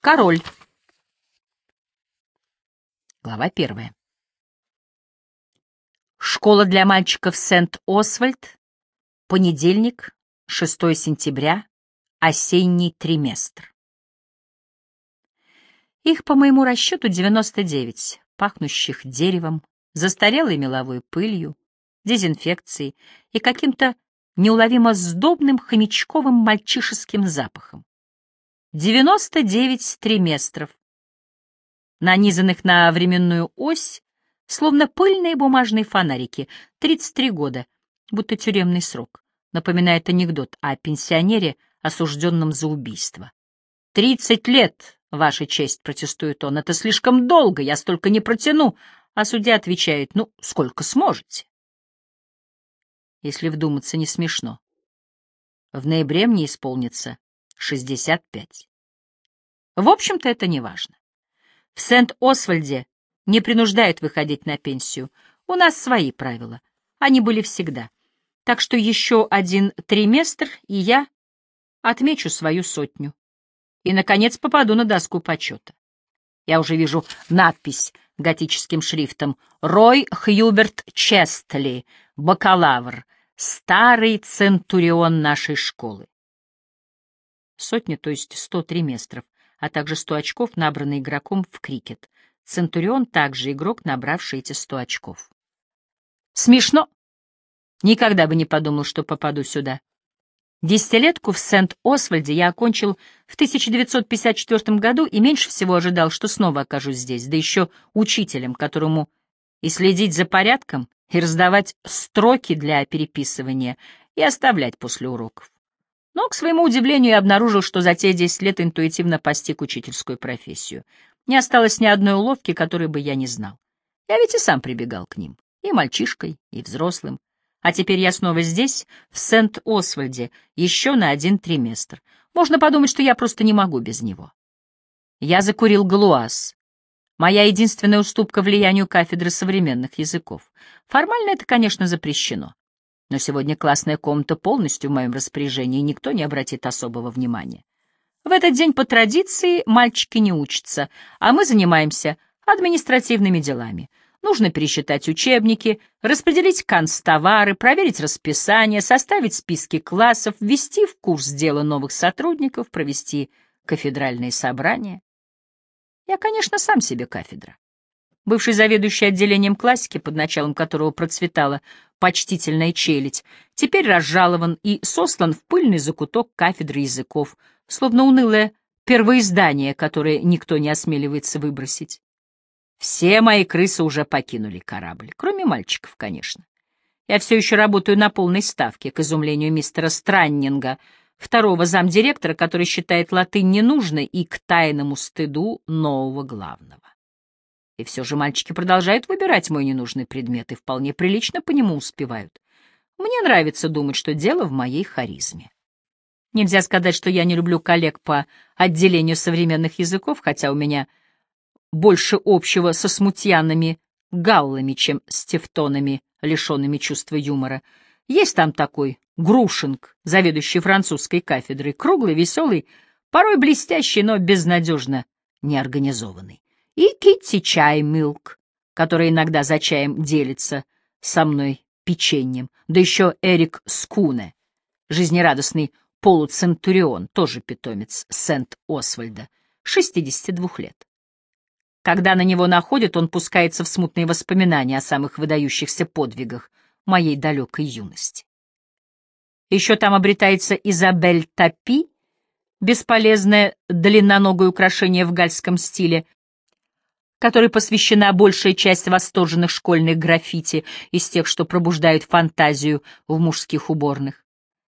Король. Глава первая. Школа для мальчиков Сент-Освальд. Понедельник, 6 сентября. Осенний триместр. Их, по моему расчету, 99, пахнущих деревом, застарелой меловой пылью, дезинфекцией и каким-то неуловимо сдобным хомячковым мальчишеским запахом. 99 триместров, нанизанных на временную ось, словно пыльные бумажные фонарики, 33 года, будто тюремный срок, напоминает анекдот о пенсионере, осужденном за убийство. «Тридцать лет, Ваша честь», — протестует он, — «это слишком долго, я столько не протяну», а судья отвечает, «ну, сколько сможете». Если вдуматься, не смешно. В ноябре мне исполнится 65. В общем-то, это не важно. В Сент-Освальде не принуждают выходить на пенсию. У нас свои правила. Они были всегда. Так что еще один триместр, и я отмечу свою сотню. И, наконец, попаду на доску почета. Я уже вижу надпись готическим шрифтом «Рой Хьюберт Честли, бакалавр, старый центурион нашей школы». Сотня, то есть сто триместров, а также сто очков, набранные игроком в крикет. Центурион также игрок, набравший эти сто очков. Смешно. Никогда бы не подумал, что попаду сюда. Десятилетку в Сент-Освальде я окончил в 1954 году и меньше всего ожидал, что снова окажусь здесь, да еще учителем, которому и следить за порядком, и раздавать строки для переписывания, и оставлять после уроков. Но, к своему удивлению, я обнаружил, что за те 10 лет интуитивно постиг учительскую профессию. Не осталось ни одной уловки, которой бы я не знал. Я ведь и сам прибегал к ним, и мальчишкой, и взрослым. А теперь я снова здесь, в Сент-Освальде, еще на один триместр. Можно подумать, что я просто не могу без него. Я закурил галуаз. Моя единственная уступка влиянию кафедры современных языков. Формально это, конечно, запрещено. Но сегодня классная комната полностью в моем распоряжении, и никто не обратит особого внимания. В этот день по традиции мальчики не учатся, а мы занимаемся административными делами. Нужно пересчитать учебники, распределить канцтовары, проверить расписание, составить списки классов, ввести в курс дела новых сотрудников, провести кафедральные собрания. Я, конечно, сам себе кафедра. Бывший заведующий отделением классики, под началом которого процветала почтительная челядь, теперь разжалован и сослан в пыльный закуток кафедры языков, словно унылое первоиздание, которое никто не осмеливается выбросить. Все мои крысы уже покинули корабль, кроме мальчиков, конечно. Я все еще работаю на полной ставке, к изумлению мистера Страннинга, второго замдиректора, который считает латынь ненужной и к тайному стыду нового главного. И все же мальчики продолжают выбирать мой ненужный предмет и вполне прилично по нему успевают. Мне нравится думать, что дело в моей харизме. Нельзя сказать, что я не люблю коллег по отделению современных языков, хотя у меня больше общего со смутьянами галлами, чем с тевтонами, лишенными чувства юмора. Есть там такой Грушинг, заведующий французской кафедрой, круглый, веселый, порой блестящий, но безнадежно неорганизованный. И Китти Чай Милк, который иногда за чаем делится со мной печеньем, да еще Эрик Скуне, жизнерадостный полуцентурион, тоже питомец Сент-Освальда, 62 лет. Когда на него находят, он пускается в смутные воспоминания о самых выдающихся подвигах моей далекой юности. Еще там обретается Изабель Тапи, бесполезное длинноногое украшение в гальском стиле, которой посвящена большая часть восторженных школьных граффити из тех, что пробуждают фантазию в мужских уборных.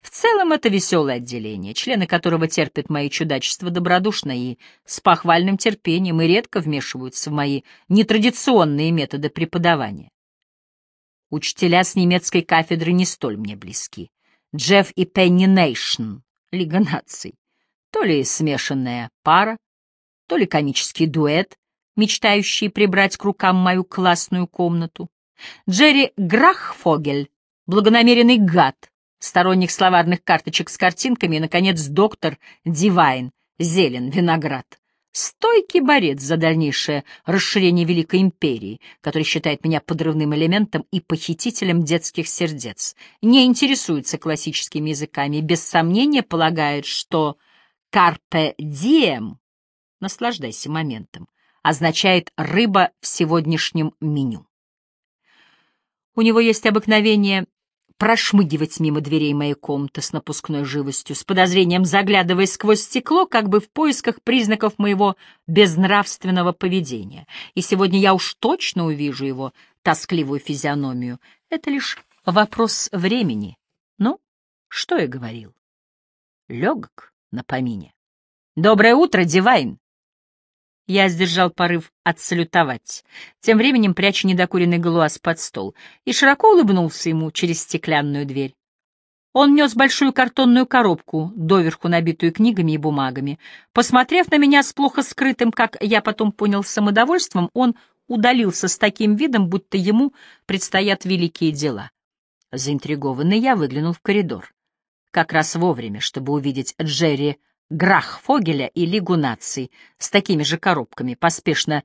В целом это веселое отделение, члены которого терпят мои чудачества добродушно и с похвальным терпением и редко вмешиваются в мои нетрадиционные методы преподавания. Учителя с немецкой кафедры не столь мне близки. Джефф и Пенни Нейшн, Лига наций. То ли смешанная пара, то ли комический дуэт, мечтающий прибрать к рукам мою классную комнату. Джерри Грахфогель, благонамеренный гад, сторонних словарных карточек с картинками и, наконец, доктор Дивайн, зелен, виноград, Стойкий борец за дальнейшее расширение Великой Империи, который считает меня подрывным элементом и похитителем детских сердец, не интересуется классическими языками без сомнения полагает, что «carpe diem» — наслаждайся моментом — означает «рыба в сегодняшнем меню». У него есть обыкновение прошмыгивать мимо дверей моей комнаты с напускной живостью, с подозрением заглядывая сквозь стекло, как бы в поисках признаков моего безнравственного поведения. И сегодня я уж точно увижу его тоскливую физиономию. Это лишь вопрос времени. Ну, что я говорил? Легок на помине. «Доброе утро, Дивайн!» Я сдержал порыв отсалютовать, тем временем пряча недокуренный глаз под стол, и широко улыбнулся ему через стеклянную дверь. Он нес большую картонную коробку, доверху набитую книгами и бумагами. Посмотрев на меня с плохо скрытым, как я потом понял, самодовольством, он удалился с таким видом, будто ему предстоят великие дела. Заинтригованный я выглянул в коридор. Как раз вовремя, чтобы увидеть Джерри Грахфогеля и Лигу наций с такими же коробками, поспешно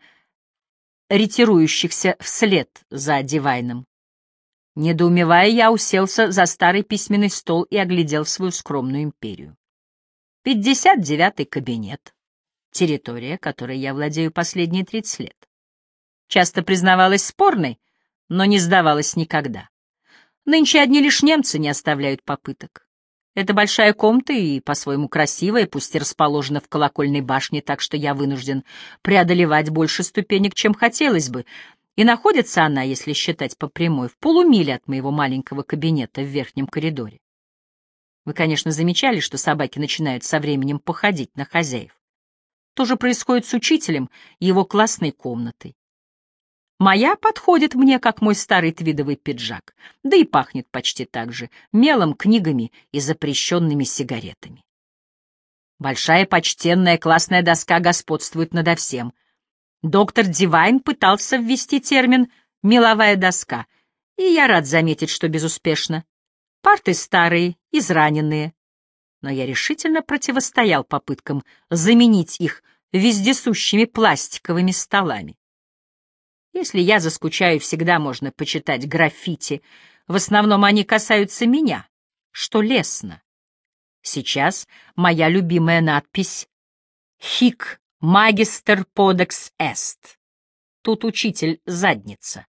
ретирующихся вслед за Дивайном. Недоумевая, я уселся за старый письменный стол и оглядел свою скромную империю. Пятьдесят девятый кабинет. Территория, которой я владею последние тридцать лет. Часто признавалась спорной, но не сдавалась никогда. Нынче одни лишь немцы не оставляют попыток. Это большая комната и по-своему красивая, пусть и расположена в колокольной башне, так что я вынужден преодолевать больше ступенек, чем хотелось бы. И находится она, если считать по прямой, в полумиле от моего маленького кабинета в верхнем коридоре. Вы, конечно, замечали, что собаки начинают со временем походить на хозяев. То же происходит с учителем и его классной комнатой. Моя подходит мне, как мой старый твидовый пиджак, да и пахнет почти так же, мелом, книгами и запрещенными сигаретами. Большая почтенная классная доска господствует надо всем. Доктор Дивайн пытался ввести термин «меловая доска», и я рад заметить, что безуспешно. Парты старые, израненные. Но я решительно противостоял попыткам заменить их вездесущими пластиковыми столами. Если я заскучаю, всегда можно почитать граффити. В основном они касаются меня, что лестно. Сейчас моя любимая надпись «Хик магистер подекс эст». Тут учитель задница.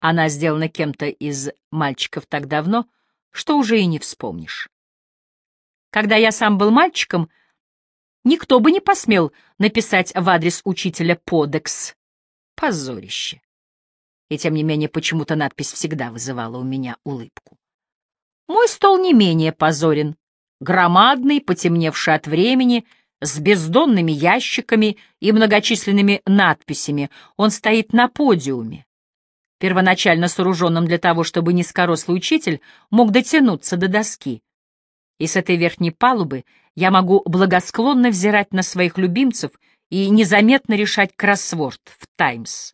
Она сделана кем-то из мальчиков так давно, что уже и не вспомнишь. Когда я сам был мальчиком, никто бы не посмел написать в адрес учителя «Подекс», Позорище. И тем не менее почему-то надпись всегда вызывала у меня улыбку. Мой стол не менее позорен. Громадный, потемневший от времени, с бездонными ящиками и многочисленными надписями. Он стоит на подиуме, первоначально сооруженном для того, чтобы низкорослый учитель мог дотянуться до доски. И с этой верхней палубы я могу благосклонно взирать на своих любимцев — и незаметно решать кроссворд в «Таймс».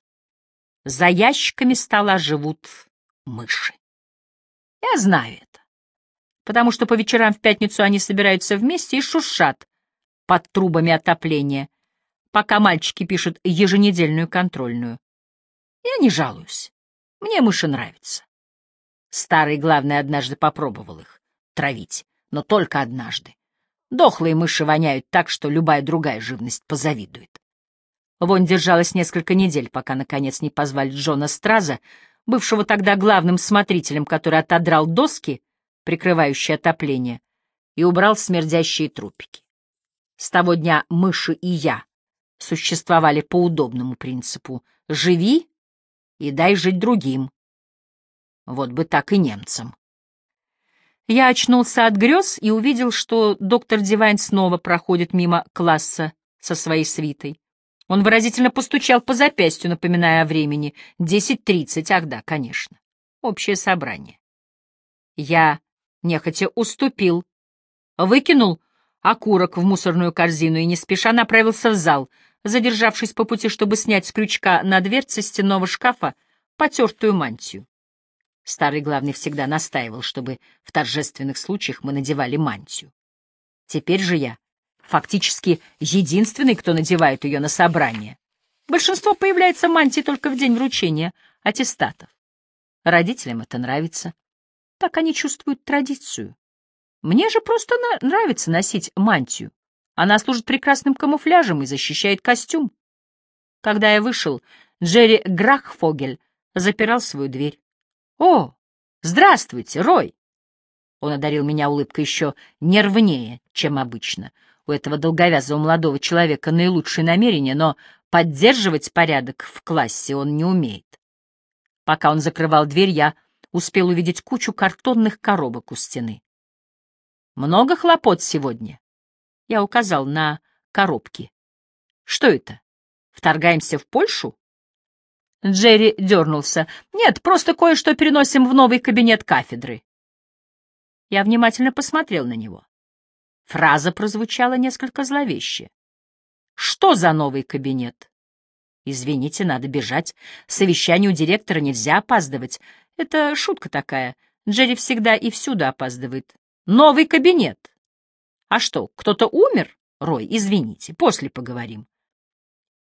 За ящиками стола живут мыши. Я знаю это, потому что по вечерам в пятницу они собираются вместе и шуршат под трубами отопления, пока мальчики пишут еженедельную контрольную. Я не жалуюсь. Мне мыши нравятся. Старый, главный, однажды попробовал их травить, но только однажды. Дохлые мыши воняют так, что любая другая живность позавидует. Вонь держалась несколько недель, пока, наконец, не позвали Джона Страза, бывшего тогда главным смотрителем, который отодрал доски, прикрывающие отопление, и убрал смердящие трупики. С того дня мыши и я существовали по удобному принципу «живи и дай жить другим». Вот бы так и немцам. Я очнулся от грез и увидел, что доктор Дивайн снова проходит мимо класса со своей свитой. Он выразительно постучал по запястью, напоминая о времени. Десять тридцать, ах да, конечно. Общее собрание. Я нехотя уступил, выкинул окурок в мусорную корзину и не спеша направился в зал, задержавшись по пути, чтобы снять с крючка на дверце стенного шкафа потертую мантию. Старый главный всегда настаивал, чтобы в торжественных случаях мы надевали мантию. Теперь же я фактически единственный, кто надевает ее на собрание. Большинство появляется в мантии только в день вручения аттестатов. Родителям это нравится. Так они чувствуют традицию. Мне же просто нравится носить мантию. Она служит прекрасным камуфляжем и защищает костюм. Когда я вышел, Джерри Грахфогель запирал свою дверь. «О, здравствуйте, Рой!» Он одарил меня улыбкой еще нервнее, чем обычно. У этого долговязого молодого человека наилучшие намерения, но поддерживать порядок в классе он не умеет. Пока он закрывал дверь, я успел увидеть кучу картонных коробок у стены. «Много хлопот сегодня?» Я указал на коробки. «Что это? Вторгаемся в Польшу?» Джерри дернулся. «Нет, просто кое-что переносим в новый кабинет кафедры». Я внимательно посмотрел на него. Фраза прозвучала несколько зловеще. «Что за новый кабинет?» «Извините, надо бежать. Совещанию директора нельзя опаздывать. Это шутка такая. Джерри всегда и всюду опаздывает. Новый кабинет!» «А что, кто-то умер?» «Рой, извините, после поговорим».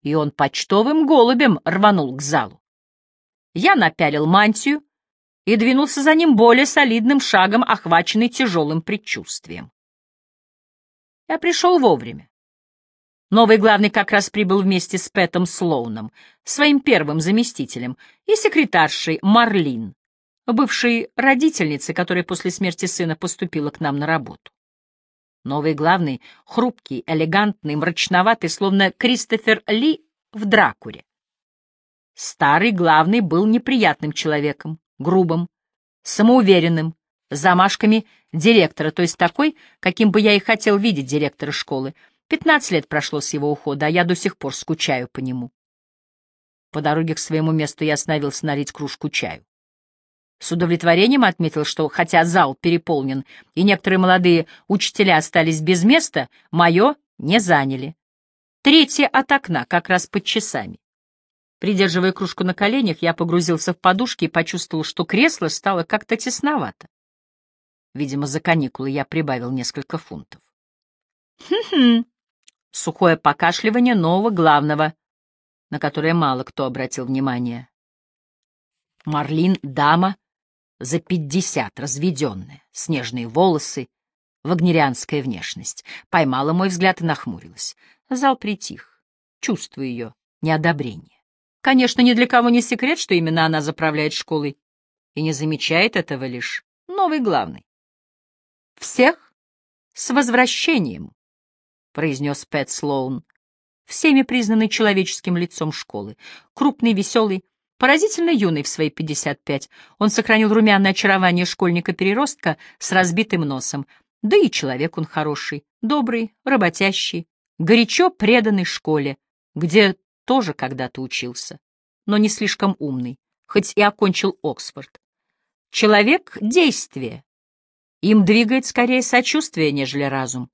И он почтовым голубем рванул к залу. Я напялил мантию, и двинулся за ним более солидным шагом, охваченный тяжелым предчувствием. Я пришел вовремя. Новый главный как раз прибыл вместе с Пэтом Слоуном, своим первым заместителем, и секретаршей Марлин, бывшей родительницей, которая после смерти сына поступила к нам на работу. Новый главный, хрупкий, элегантный, мрачноватый, словно Кристофер Ли в Дракуре. Старый главный был неприятным человеком, грубым, самоуверенным, замашками директора, то есть такой, каким бы я и хотел видеть директора школы. Пятнадцать лет прошло с его ухода, а я до сих пор скучаю по нему. По дороге к своему месту я остановился налить кружку чаю. С удовлетворением отметил, что хотя зал переполнен и некоторые молодые учителя остались без места, мое не заняли. Третье от окна, как раз под часами. Придерживая кружку на коленях, я погрузился в подушки и почувствовал, что кресло стало как-то тесновато. Видимо, за каникулы я прибавил несколько фунтов. Хм-хм. Сухое покашливание нового главного, на которое мало кто обратил внимание. Марлин — дама за пятьдесят, разведенная, снежные волосы, вагнерианская внешность. Поймала мой взгляд и нахмурилась. Зал притих, чувствую ее неодобрение. Конечно, ни для кого не секрет, что именно она заправляет школой, и не замечает этого лишь новый главный. «Всех с возвращением», — произнес Пэт Слоун, всеми признанный человеческим лицом школы, крупный, веселый, поразительно юный в свои 55. Он сохранил румяное очарование школьника-переростка с разбитым носом. Да и человек он хороший, добрый, работящий, горячо преданный школе, где тоже когда-то учился, но не слишком умный, хоть и окончил Оксфорд. Человек — действие. Им двигает скорее сочувствие, нежели разум.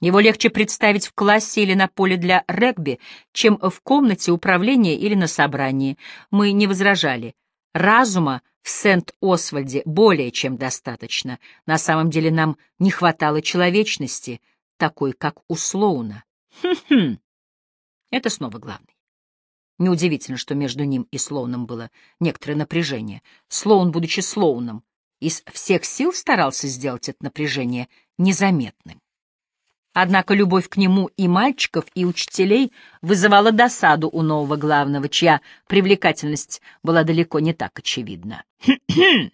Его легче представить в классе или на поле для регби, чем в комнате управления или на собрании. Мы не возражали. Разума в Сент-Освальде более чем достаточно. На самом деле нам не хватало человечности, такой, как у Слоуна. Хм-хм. Это снова главный. Неудивительно, что между ним и Слоуном было некоторое напряжение. Слоун, будучи Слоуном, из всех сил старался сделать это напряжение незаметным. Однако любовь к нему и мальчиков, и учителей вызывала досаду у нового главного, чья привлекательность была далеко не так очевидна.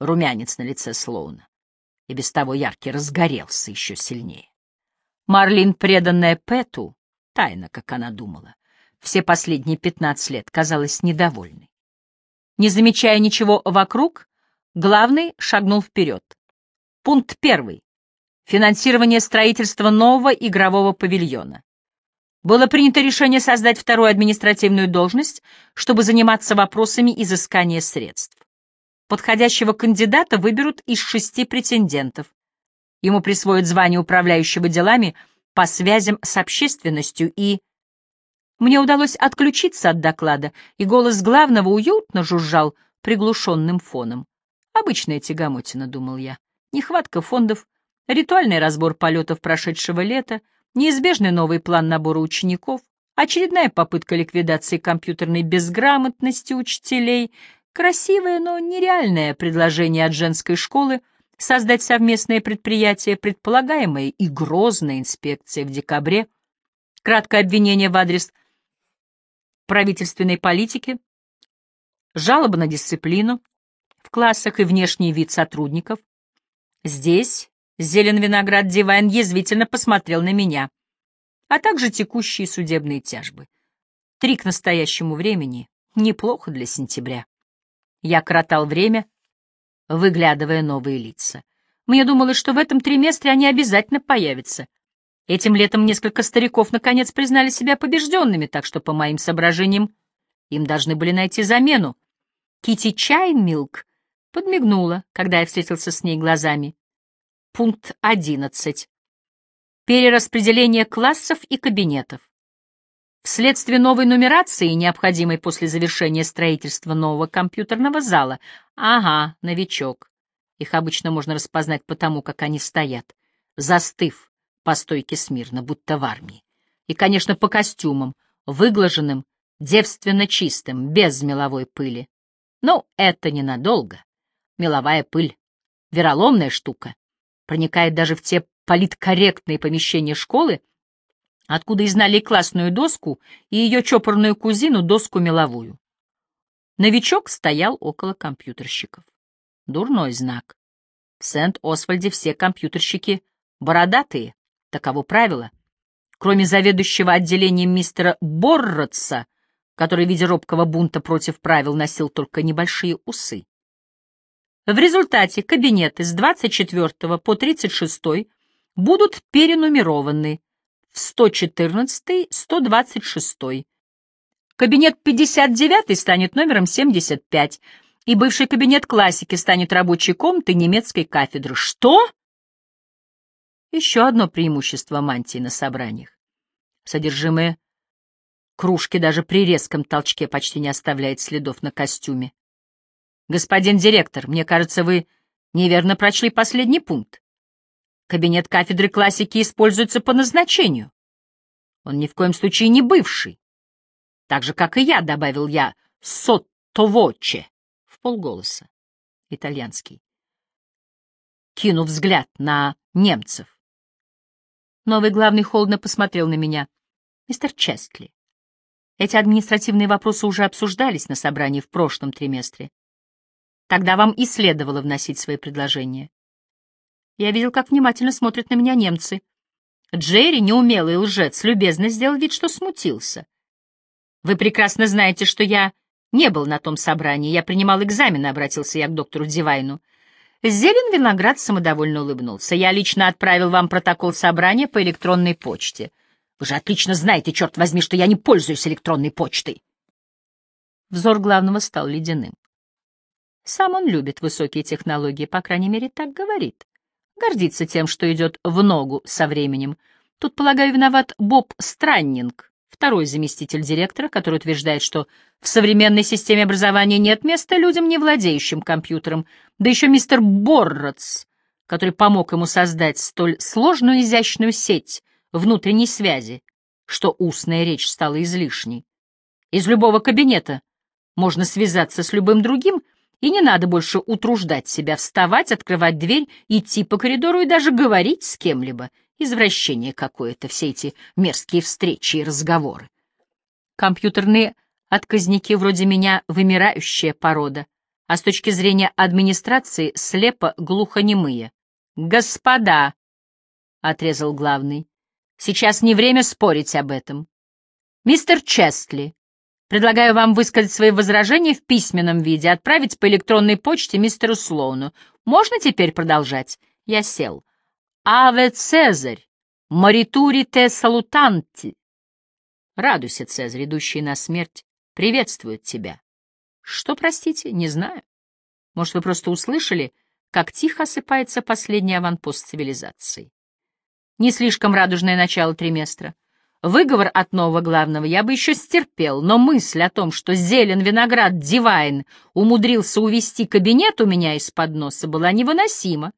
Румянец на лице Слоуна, и без того яркий, разгорелся еще сильнее. Марлин, преданная Пэту, тайна, как она думала, все последние пятнадцать лет казалась недовольной. Не замечая ничего вокруг, главный шагнул вперед. Пункт первый. Финансирование строительства нового игрового павильона. Было принято решение создать вторую административную должность, чтобы заниматься вопросами изыскания средств. Подходящего кандидата выберут из шести претендентов. Ему присвоят звание управляющего делами по связям с общественностью и мне удалось отключиться от доклада, и голос главного уютно жужжал приглушенным фоном. Обычная тягомотина, думал я. Нехватка фондов, ритуальный разбор полетов прошедшего лета, неизбежный новый план набора учеников, очередная попытка ликвидации компьютерной безграмотности учителей, красивое, но нереальное предложение от женской школы создать совместное предприятие, предполагаемое и грозная инспекция в декабре, краткое обвинение в адрес правительственной политики, жалоба на дисциплину в классах и внешний вид сотрудников. Здесь Зелен Виноград Дивайн язвительно посмотрел на меня, а также текущие судебные тяжбы. Три к настоящему времени неплохо для сентября. Я коротал время, выглядывая новые лица. Мне думалось, что в этом триместре они обязательно появятся. Этим летом несколько стариков наконец признали себя побежденными, так что, по моим соображениям, им должны были найти замену. Кити Чайнмилк подмигнула, когда я встретился с ней глазами. Пункт 11. Перераспределение классов и кабинетов. Вследствие новой нумерации, необходимой после завершения строительства нового компьютерного зала. Ага, новичок. Их обычно можно распознать по тому, как они стоят, застыв по стойке смирно, будто в армии. И, конечно, по костюмам, выглаженным, девственно чистым, без меловой пыли. Но это ненадолго. Меловая пыль — вероломная штука, проникает даже в те политкорректные помещения школы, откуда и знали классную доску, и ее чопорную кузину доску меловую. Новичок стоял около компьютерщиков. Дурной знак. В Сент-Освальде все компьютерщики бородатые, таково правило. Кроме заведующего отделением мистера Борротса, который в виде робкого бунта против правил носил только небольшие усы. В результате кабинеты с 24 по 36 будут перенумерованы в 114-126. Кабинет 59 станет номером 75, и бывший кабинет классики станет рабочей комнатой немецкой кафедры. Что? Еще одно преимущество мантии на собраниях. Содержимое кружки даже при резком толчке почти не оставляет следов на костюме. Господин директор, мне кажется, вы неверно прочли последний пункт. Кабинет кафедры классики используется по назначению. Он ни в коем случае не бывший. Так же, как и я, добавил я, соттовоче, в полголоса, итальянский. Кинув взгляд на немцев. Новый главный холодно посмотрел на меня. Мистер Честли, эти административные вопросы уже обсуждались на собрании в прошлом триместре. Тогда вам и следовало вносить свои предложения. Я видел, как внимательно смотрят на меня немцы. Джерри, неумелый лжец, любезно сделал вид, что смутился. Вы прекрасно знаете, что я не был на том собрании. Я принимал экзамены, обратился я к доктору Дивайну. Зелен Виноград самодовольно улыбнулся. Я лично отправил вам протокол собрания по электронной почте. Вы же отлично знаете, черт возьми, что я не пользуюсь электронной почтой. Взор главного стал ледяным. Сам он любит высокие технологии, по крайней мере, так говорит гордится тем, что идет в ногу со временем. Тут, полагаю, виноват Боб Страннинг, второй заместитель директора, который утверждает, что в современной системе образования нет места людям, не владеющим компьютером, да еще мистер Борроц, который помог ему создать столь сложную изящную сеть внутренней связи, что устная речь стала излишней. Из любого кабинета можно связаться с любым другим, и не надо больше утруждать себя, вставать, открывать дверь, идти по коридору и даже говорить с кем-либо. Извращение какое-то, все эти мерзкие встречи и разговоры. Компьютерные отказники вроде меня — вымирающая порода, а с точки зрения администрации — слепо-глухонемые. «Господа!» — отрезал главный. «Сейчас не время спорить об этом. Мистер Честли, Предлагаю вам высказать свои возражения в письменном виде, отправить по электронной почте мистеру Слоуну. Можно теперь продолжать? Я сел. Аве Цезарь, моритури те салутанти. Радуйся, Цезарь, идущий на смерть, приветствует тебя. Что, простите, не знаю. Может, вы просто услышали, как тихо осыпается последний аванпост цивилизации. Не слишком радужное начало триместра. Выговор от нового главного я бы еще стерпел, но мысль о том, что зелен, виноград, дивайн умудрился увести кабинет у меня из-под носа, была невыносима.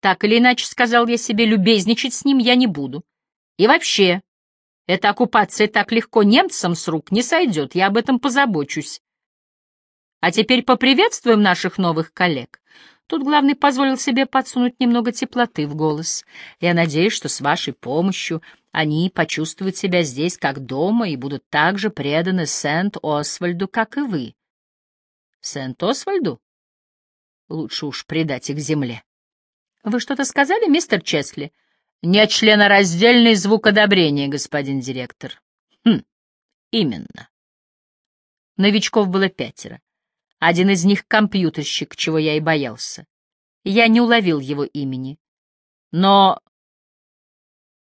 Так или иначе, сказал я себе, любезничать с ним я не буду. И вообще, эта оккупация так легко немцам с рук не сойдет, я об этом позабочусь. А теперь поприветствуем наших новых коллег. Тут главный позволил себе подсунуть немного теплоты в голос. Я надеюсь, что с вашей помощью они почувствуют себя здесь как дома и будут так же преданы Сент-Освальду, как и вы. Сент-Освальду? Лучше уж предать их земле. Вы что-то сказали, мистер Чесли? Нет членораздельный звук одобрения, господин директор. Хм, именно. Новичков было пятеро. Один из них — компьютерщик, чего я и боялся. Я не уловил его имени. Но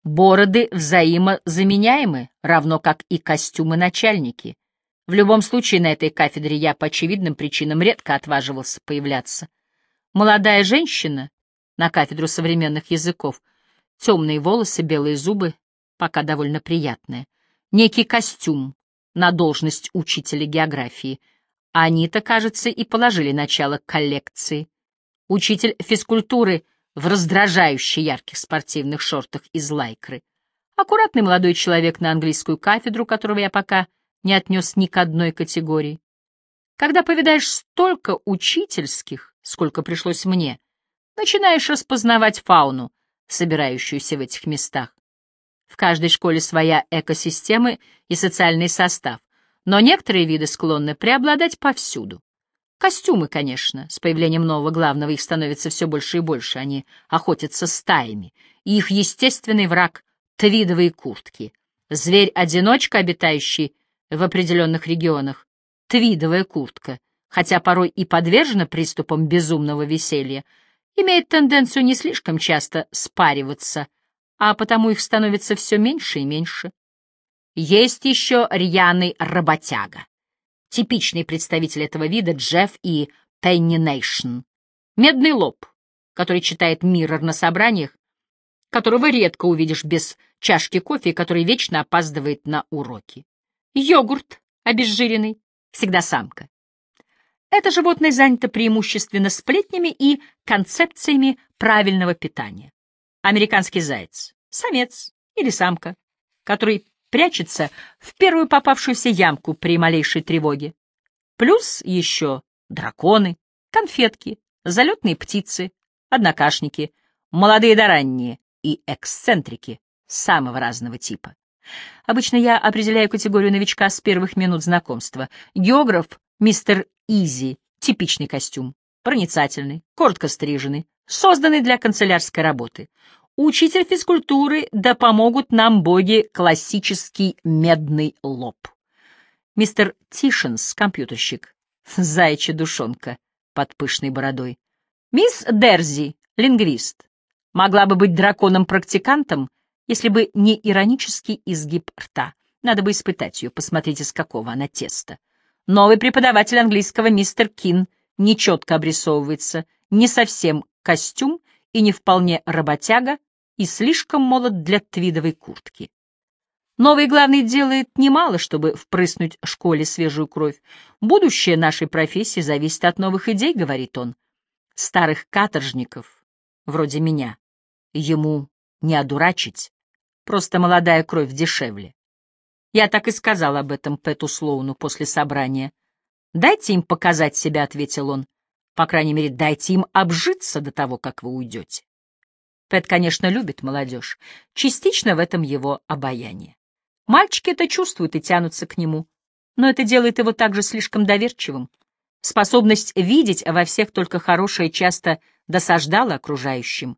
бороды взаимозаменяемы, равно как и костюмы-начальники. В любом случае на этой кафедре я по очевидным причинам редко отваживался появляться. Молодая женщина на кафедру современных языков, темные волосы, белые зубы, пока довольно приятная, некий костюм на должность учителя географии — они-то, кажется, и положили начало коллекции. Учитель физкультуры в раздражающе ярких спортивных шортах из лайкры. Аккуратный молодой человек на английскую кафедру, которого я пока не отнес ни к одной категории. Когда повидаешь столько учительских, сколько пришлось мне, начинаешь распознавать фауну, собирающуюся в этих местах. В каждой школе своя экосистема и социальный состав но некоторые виды склонны преобладать повсюду. Костюмы, конечно, с появлением нового главного их становится все больше и больше, они охотятся стаями, и их естественный враг — твидовые куртки. Зверь-одиночка, обитающий в определенных регионах, твидовая куртка, хотя порой и подвержена приступам безумного веселья, имеет тенденцию не слишком часто спариваться, а потому их становится все меньше и меньше. Есть еще рьяный работяга. Типичный представитель этого вида Джефф и Пенни Нейшн. Медный лоб, который читает Миррор на собраниях, которого редко увидишь без чашки кофе и который вечно опаздывает на уроки. Йогурт обезжиренный, всегда самка. Это животное занято преимущественно сплетнями и концепциями правильного питания. Американский заяц, самец или самка, который прячется в первую попавшуюся ямку при малейшей тревоге. Плюс еще драконы, конфетки, залетные птицы, однокашники, молодые да ранние и эксцентрики самого разного типа. Обычно я определяю категорию новичка с первых минут знакомства. Географ — мистер Изи, типичный костюм, проницательный, коротко стриженный, созданный для канцелярской работы. Учитель физкультуры, да помогут нам боги, классический медный лоб. Мистер Тишенс, компьютерщик, заячья душонка под пышной бородой. Мисс Дерзи, лингвист, могла бы быть драконом-практикантом, если бы не иронический изгиб рта. Надо бы испытать ее, посмотрите, с какого она теста. Новый преподаватель английского мистер Кин нечетко обрисовывается, не совсем костюм и не вполне работяга, и слишком молод для твидовой куртки. Новый главный делает немало, чтобы впрыснуть школе свежую кровь. Будущее нашей профессии зависит от новых идей, говорит он. Старых каторжников, вроде меня, ему не одурачить, просто молодая кровь дешевле. Я так и сказал об этом Пэту Слоуну после собрания. «Дайте им показать себя», — ответил он. «По крайней мере, дайте им обжиться до того, как вы уйдете». Пэт, конечно, любит молодежь. Частично в этом его обаяние. Мальчики это чувствуют и тянутся к нему. Но это делает его также слишком доверчивым. Способность видеть во всех только хорошее часто досаждала окружающим.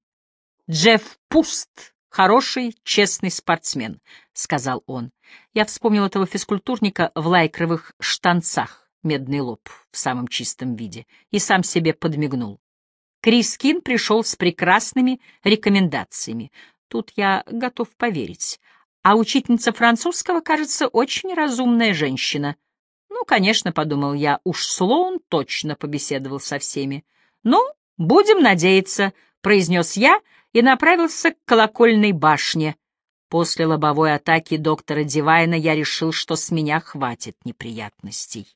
«Джефф Пуст — хороший, честный спортсмен», — сказал он. Я вспомнил этого физкультурника в лайкровых штанцах, медный лоб в самом чистом виде, и сам себе подмигнул. Крискин пришел с прекрасными рекомендациями. Тут я готов поверить. А учительница французского, кажется, очень разумная женщина. Ну, конечно, — подумал я, — уж Слоун точно побеседовал со всеми. Ну, будем надеяться, — произнес я и направился к колокольной башне. После лобовой атаки доктора Дивайна я решил, что с меня хватит неприятностей.